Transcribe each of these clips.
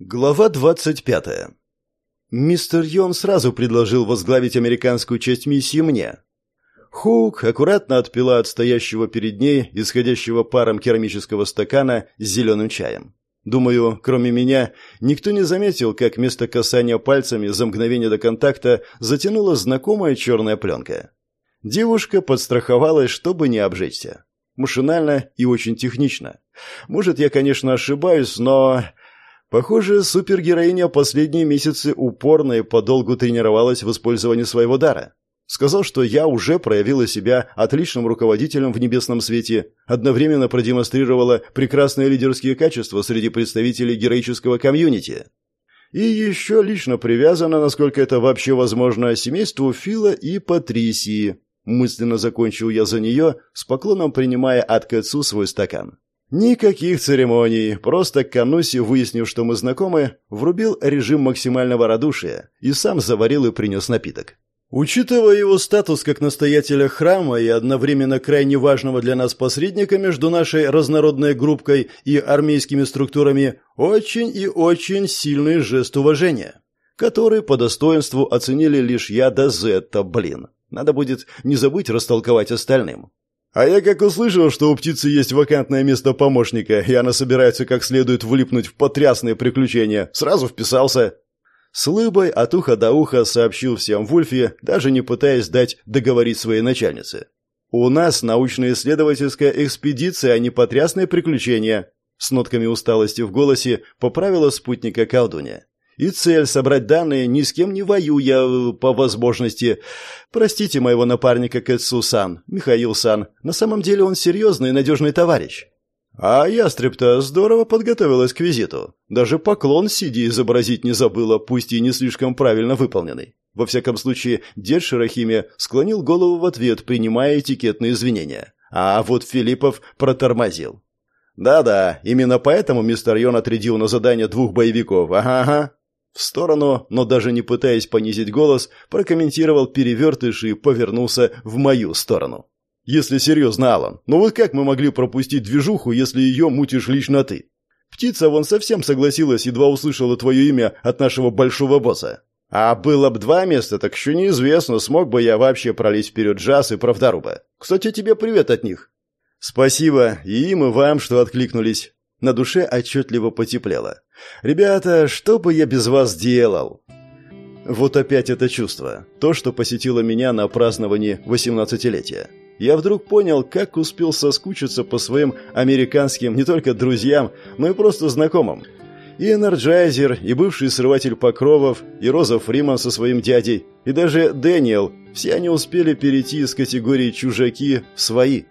Глава 25. Мистер Йон сразу предложил возглавить американскую часть миссии мне. Хук аккуратно отпила от стоящего перед ней, исходящего паром керамического стакана с зеленым чаем. Думаю, кроме меня, никто не заметил, как место касания пальцами за мгновение до контакта затянула знакомая черная пленка. Девушка подстраховалась, чтобы не обжечься. Машинально и очень технично. Может, я, конечно, ошибаюсь, но Похоже, супергероиня последние месяцы упорно и подолгу тренировалась в использовании своего дара. Сказал, что я уже проявила себя отличным руководителем в небесном свете, одновременно продемонстрировала прекрасные лидерские качества среди представителей героического комьюнити. И еще лично привязана, насколько это вообще возможно, семейству Фила и Патрисии. Мысленно закончил я за нее, с поклоном принимая от Кэтсу свой стакан. Никаких церемоний, просто Кануси, выяснив, что мы знакомы, врубил режим максимального радушия и сам заварил и принес напиток. Учитывая его статус как настоятеля храма и одновременно крайне важного для нас посредника между нашей разнородной группкой и армейскими структурами, очень и очень сильный жест уважения, который по достоинству оценили лишь я да Зетта, блин. Надо будет не забыть растолковать остальным. А я как услышал, что у птицы есть вакантное место помощника, и она собирается как следует влипнуть в потрясные приключения, сразу вписался. С лыбой от уха до уха сообщил всем Вульфе, даже не пытаясь дать договорить своей начальнице. «У нас научно-исследовательская экспедиция, а не потрясные приключения», с нотками усталости в голосе поправила спутника колдунья. И цель — собрать данные, ни с кем не воюя, э, по возможности. Простите моего напарника Кэтсу-сан, Михаил-сан. На самом деле он серьезный и надежный товарищ. А ястреб-то здорово подготовилась к визиту. Даже поклон сиди изобразить не забыла, пусть и не слишком правильно выполненный. Во всяком случае, дед Шарахиме склонил голову в ответ, принимая этикетные извинения. А вот Филиппов протормозил. «Да-да, именно поэтому мистер Йон отрядил на задание двух боевиков. Ага-ага. В сторону, но даже не пытаясь понизить голос, прокомментировал перевертыш и повернулся в мою сторону. «Если серьезно, Алан, ну вот как мы могли пропустить движуху, если ее мутишь лично ты? Птица вон совсем согласилась, едва услышала твое имя от нашего большого босса. А было б два места, так еще неизвестно, смог бы я вообще пролезть вперед джаз и правдаруба. Кстати, тебе привет от них». «Спасибо, и им, и вам, что откликнулись. На душе отчетливо потеплело. «Ребята, что бы я без вас делал?» Вот опять это чувство. То, что посетило меня на праздновании 18-летия. Я вдруг понял, как успел соскучиться по своим американским не только друзьям, но и просто знакомым. И Энерджайзер, и бывший срыватель покровов, и Роза Фриман со своим дядей, и даже Дэниел, все они успели перейти из категории «чужаки» в «свои».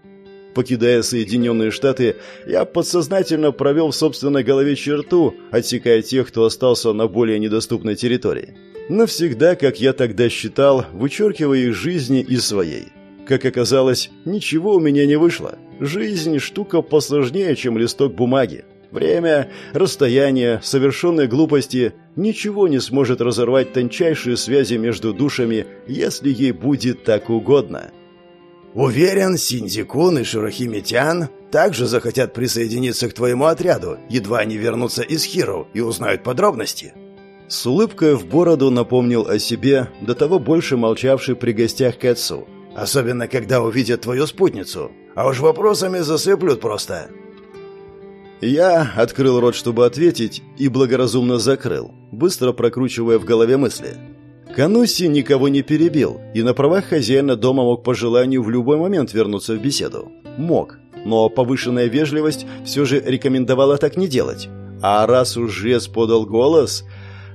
Покидая Соединенные Штаты, я подсознательно провел в собственной голове черту, отсекая тех, кто остался на более недоступной территории. Навсегда, как я тогда считал, вычеркивая их жизни из своей. Как оказалось, ничего у меня не вышло. Жизнь – штука посложнее, чем листок бумаги. Время, расстояние, совершенные глупости – ничего не сможет разорвать тончайшие связи между душами, если ей будет так угодно. Уверен, Синдикун и Шурахимитян также захотят присоединиться к твоему отряду, едва они вернутся из Хиру и узнают подробности. С улыбкой в бороду напомнил о себе, до того больше молчавший при гостях Кэтсу. Особенно, когда увидят твою спутницу. А уж вопросами засыплют просто. Я открыл рот, чтобы ответить, и благоразумно закрыл, быстро прокручивая в голове мысли. Кануси никого не перебил, и на правах хозяина дома мог по желанию в любой момент вернуться в беседу. Мог, но повышенная вежливость все же рекомендовала так не делать. А раз уж жрец подал голос...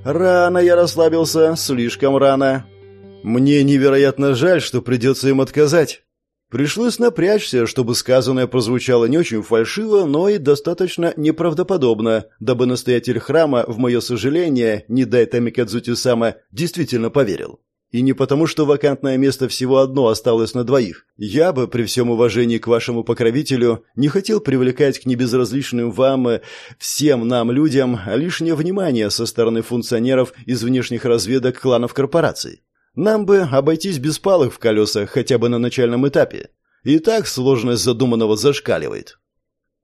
Рано я расслабился, слишком рано. Мне невероятно жаль, что придется им отказать. Пришлось напрячься, чтобы сказанное прозвучало не очень фальшиво, но и достаточно неправдоподобно, дабы настоятель храма, в мое сожаление, не дай Тамикадзути-сама, действительно поверил. И не потому, что вакантное место всего одно осталось на двоих. Я бы, при всем уважении к вашему покровителю, не хотел привлекать к небезразличным вам, всем нам, людям, лишнее внимание со стороны функционеров из внешних разведок кланов корпораций. Нам бы обойтись без палок в колесах хотя бы на начальном этапе. И так сложность задуманного зашкаливает.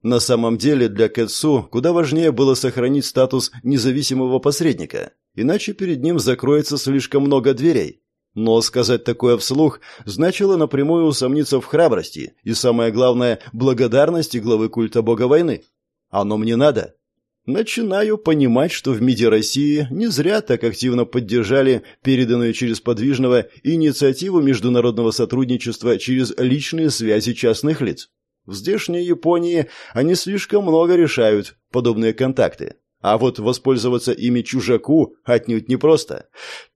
На самом деле для Кэтсу куда важнее было сохранить статус независимого посредника, иначе перед ним закроется слишком много дверей. Но сказать такое вслух значило напрямую усомниться в храбрости и, самое главное, благодарности главы культа бога войны. Оно мне надо. Начинаю понимать, что в МИДе России не зря так активно поддержали переданную через подвижного инициативу международного сотрудничества через личные связи частных лиц. В здешней Японии они слишком много решают, подобные контакты. А вот воспользоваться ими чужаку отнюдь непросто.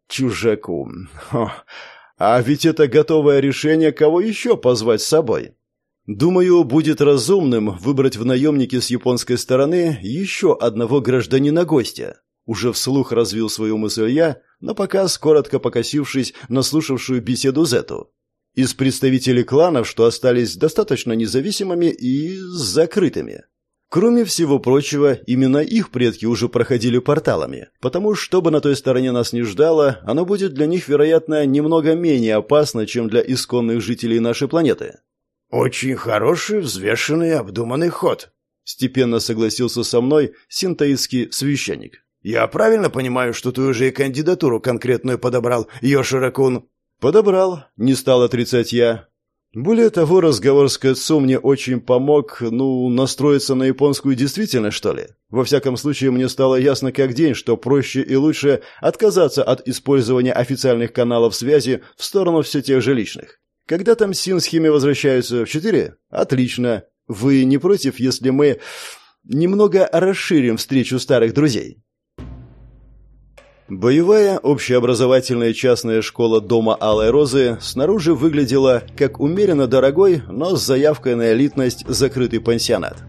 Чужаку. Хо. А ведь это готовое решение, кого еще позвать с собой. Думаю, будет разумным выбрать в наемнике с японской стороны еще одного гражданина-гостя. Уже вслух развил свою мысль я, но пока коротко покосившись на слушавшую беседу Зету из представителей кланов, что остались достаточно независимыми и закрытыми. Кроме всего прочего, именно их предки уже проходили порталами, потому что бы на той стороне нас не ждало, оно будет для них, вероятно, немного менее опасно, чем для исконных жителей нашей планеты. «Очень хороший, взвешенный, обдуманный ход», — степенно согласился со мной синтаистский священник. «Я правильно понимаю, что ты уже и кандидатуру конкретную подобрал, Йоширакун?» Подобрал, не стал отрицать я. Более того, разговор с Кэтсу мне очень помог, ну, настроиться на японскую действительность, что ли. Во всяком случае, мне стало ясно как день, что проще и лучше отказаться от использования официальных каналов связи в сторону все тех же личных. Когда там Син с Хими возвращаются в четыре? Отлично. Вы не против, если мы немного расширим встречу старых друзей? Боевая общеобразовательная частная школа Дома Алой Розы снаружи выглядела как умеренно дорогой, но с заявкой на элитность закрытый пансионат.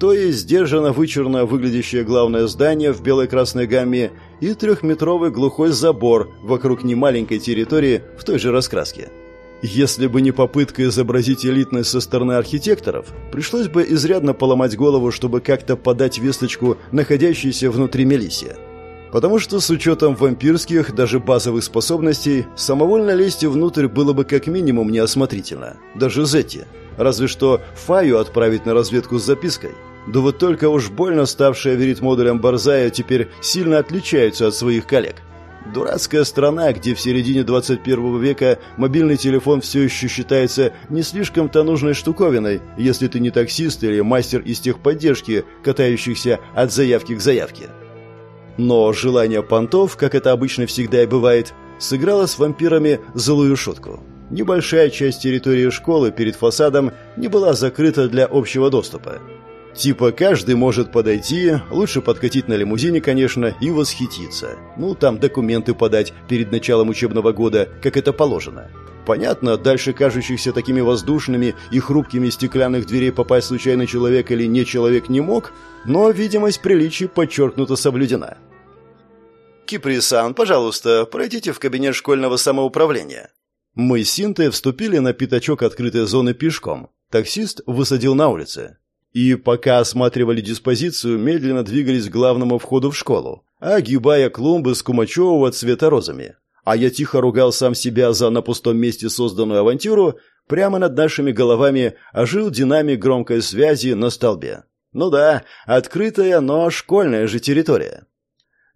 То есть сдержанно вычурно выглядящее главное здание в белой-красной гамме и трехметровый глухой забор вокруг немаленькой территории в той же раскраске. Если бы не попытка изобразить элитность со стороны архитекторов, пришлось бы изрядно поломать голову, чтобы как-то подать весточку находящейся внутри Мелисия. Потому что с учетом вампирских, даже базовых способностей, самовольно лезть внутрь было бы как минимум неосмотрительно. Даже Зетти. Разве что Фаю отправить на разведку с запиской. Да вот только уж больно ставшие верит модулям Барзая теперь сильно отличаются от своих коллег. Дурацкая страна, где в середине 21 века мобильный телефон все еще считается не слишком-то нужной штуковиной, если ты не таксист или мастер из техподдержки, катающихся от заявки к заявке. Но желание понтов, как это обычно всегда и бывает, сыграло с вампирами злую шутку. Небольшая часть территории школы перед фасадом не была закрыта для общего доступа. Типа каждый может подойти, лучше подкатить на лимузине, конечно, и восхититься. Ну, там документы подать перед началом учебного года, как это положено. Понятно, дальше кажущихся такими воздушными и хрупкими стеклянных дверей попасть случайный человек или не человек не мог, но видимость приличий подчеркнуто соблюдена. «Киприсан, пожалуйста, пройдите в кабинет школьного самоуправления». Мы с Синтой вступили на пятачок открытой зоны пешком. Таксист высадил на улице. И пока осматривали диспозицию, медленно двигались к главному входу в школу, огибая клумбы с кумачевого цвета розами. А я тихо ругал сам себя за на пустом месте созданную авантюру, прямо над нашими головами ожил динамик громкой связи на столбе. Ну да, открытая, но школьная же территория.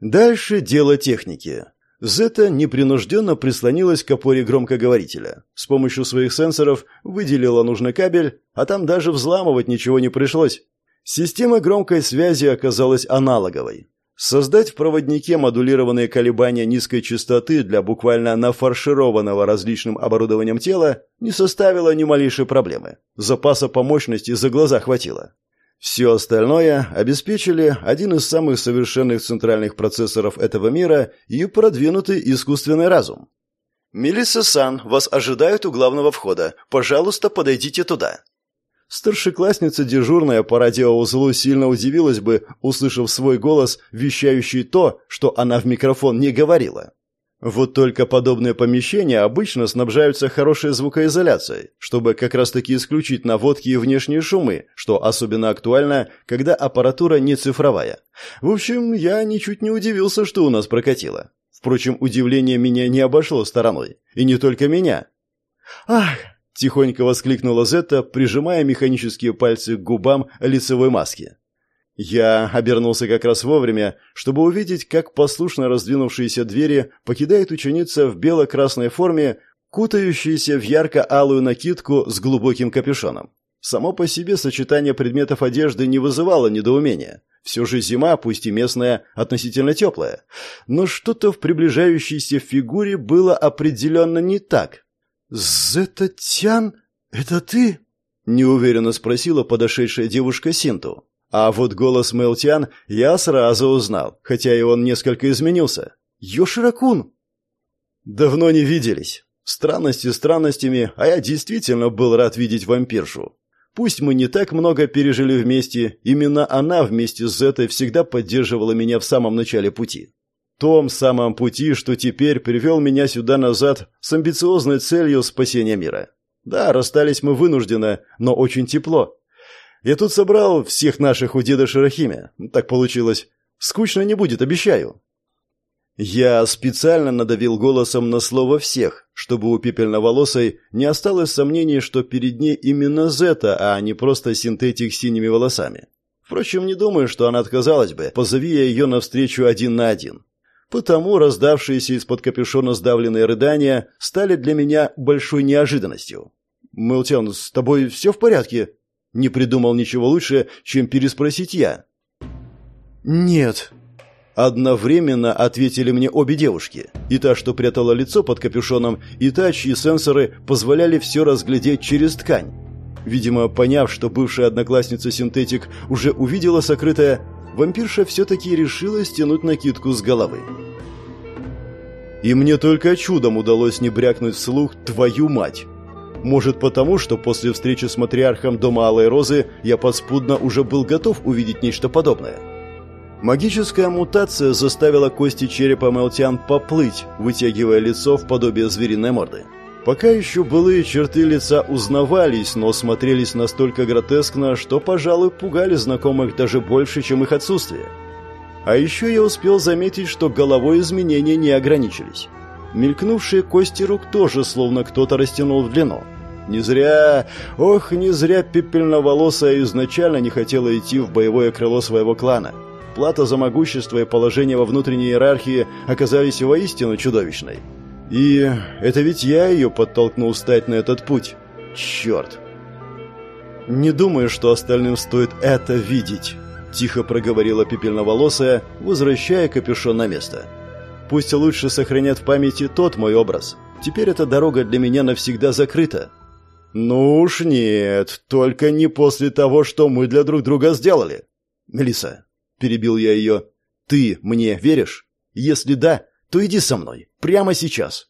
Дальше дело техники. Зета непринужденно прислонилась к опоре громкоговорителя. С помощью своих сенсоров выделила нужный кабель, а там даже взламывать ничего не пришлось. Система громкой связи оказалась аналоговой. Создать в проводнике модулированные колебания низкой частоты для буквально нафаршированного различным оборудованием тела не составило ни малейшей проблемы. Запаса по мощности за глаза хватило. Все остальное обеспечили один из самых совершенных центральных процессоров этого мира и продвинутый искусственный разум. «Мелисса Сан, вас ожидают у главного входа. Пожалуйста, подойдите туда». Старшеклассница дежурная по радиоузлу сильно удивилась бы, услышав свой голос, вещающий то, что она в микрофон не говорила. Вот только подобные помещения обычно снабжаются хорошей звукоизоляцией, чтобы как раз-таки исключить наводки и внешние шумы, что особенно актуально, когда аппаратура не цифровая. В общем, я ничуть не удивился, что у нас прокатило. Впрочем, удивление меня не обошло стороной. И не только меня. «Ах, Тихонько воскликнула Зетта, прижимая механические пальцы к губам лицевой маски. Я обернулся как раз вовремя, чтобы увидеть, как послушно раздвинувшиеся двери покидает ученица в бело-красной форме, кутающаяся в ярко-алую накидку с глубоким капюшоном. Само по себе сочетание предметов одежды не вызывало недоумения. Все же зима, пусть и местная, относительно теплая. Но что-то в приближающейся фигуре было определенно не так. «Зетатян, это ты?» – неуверенно спросила подошедшая девушка Синту. А вот голос Мелтян я сразу узнал, хотя и он несколько изменился. «Йоширакун!» «Давно не виделись. Странности странностями, а я действительно был рад видеть вампиршу. Пусть мы не так много пережили вместе, именно она вместе с Зетой всегда поддерживала меня в самом начале пути. Том самом пути, что теперь привел меня сюда назад с амбициозной целью спасения мира. Да, расстались мы вынужденно, но очень тепло. Я тут собрал всех наших у деда Шарахиме. Так получилось. Скучно не будет, обещаю. Я специально надавил голосом на слово «всех», чтобы у пепельноволосой не осталось сомнений, что перед ней именно Зета, а не просто синтетик с синими волосами. Впрочем, не думаю, что она отказалась бы, позови я ее навстречу один на один. Потому раздавшиеся из-под капюшона сдавленные рыдания стали для меня большой неожиданностью. «Мэлтян, с тобой все в порядке?» Не придумал ничего лучше, чем переспросить я. «Нет», Одновременно ответили мне обе девушки. И та, что прятала лицо под капюшоном, и та, чьи сенсоры позволяли все разглядеть через ткань. Видимо, поняв, что бывшая одноклассница синтетик уже увидела сокрытое, вампирша все-таки решила стянуть накидку с головы. И мне только чудом удалось не брякнуть вслух «твою мать». Может потому, что после встречи с матриархом Дома Алой Розы я подспудно уже был готов увидеть нечто подобное. Магическая мутация заставила кости черепа Мелтиан поплыть, вытягивая лицо в подобие звериной морды. Пока еще былые черты лица узнавались, но смотрелись настолько гротескно, что, пожалуй, пугали знакомых даже больше, чем их отсутствие. А еще я успел заметить, что головой изменения не ограничились. Мелькнувшие кости рук тоже словно кто-то растянул в длину. Не зря, ох, не зря пепельноволосая изначально не хотела идти в боевое крыло своего клана – плата за могущество и положение во внутренней иерархии оказались воистину чудовищной. И это ведь я ее подтолкнул стать на этот путь. Черт! Не думаю, что остальным стоит это видеть, тихо проговорила пепельноволосая, возвращая капюшон на место. Пусть лучше сохранят в памяти тот мой образ. Теперь эта дорога для меня навсегда закрыта. Ну уж нет, только не после того, что мы для друг друга сделали. Мелиса, — перебил я ее. «Ты мне веришь? Если да, то иди со мной. Прямо сейчас».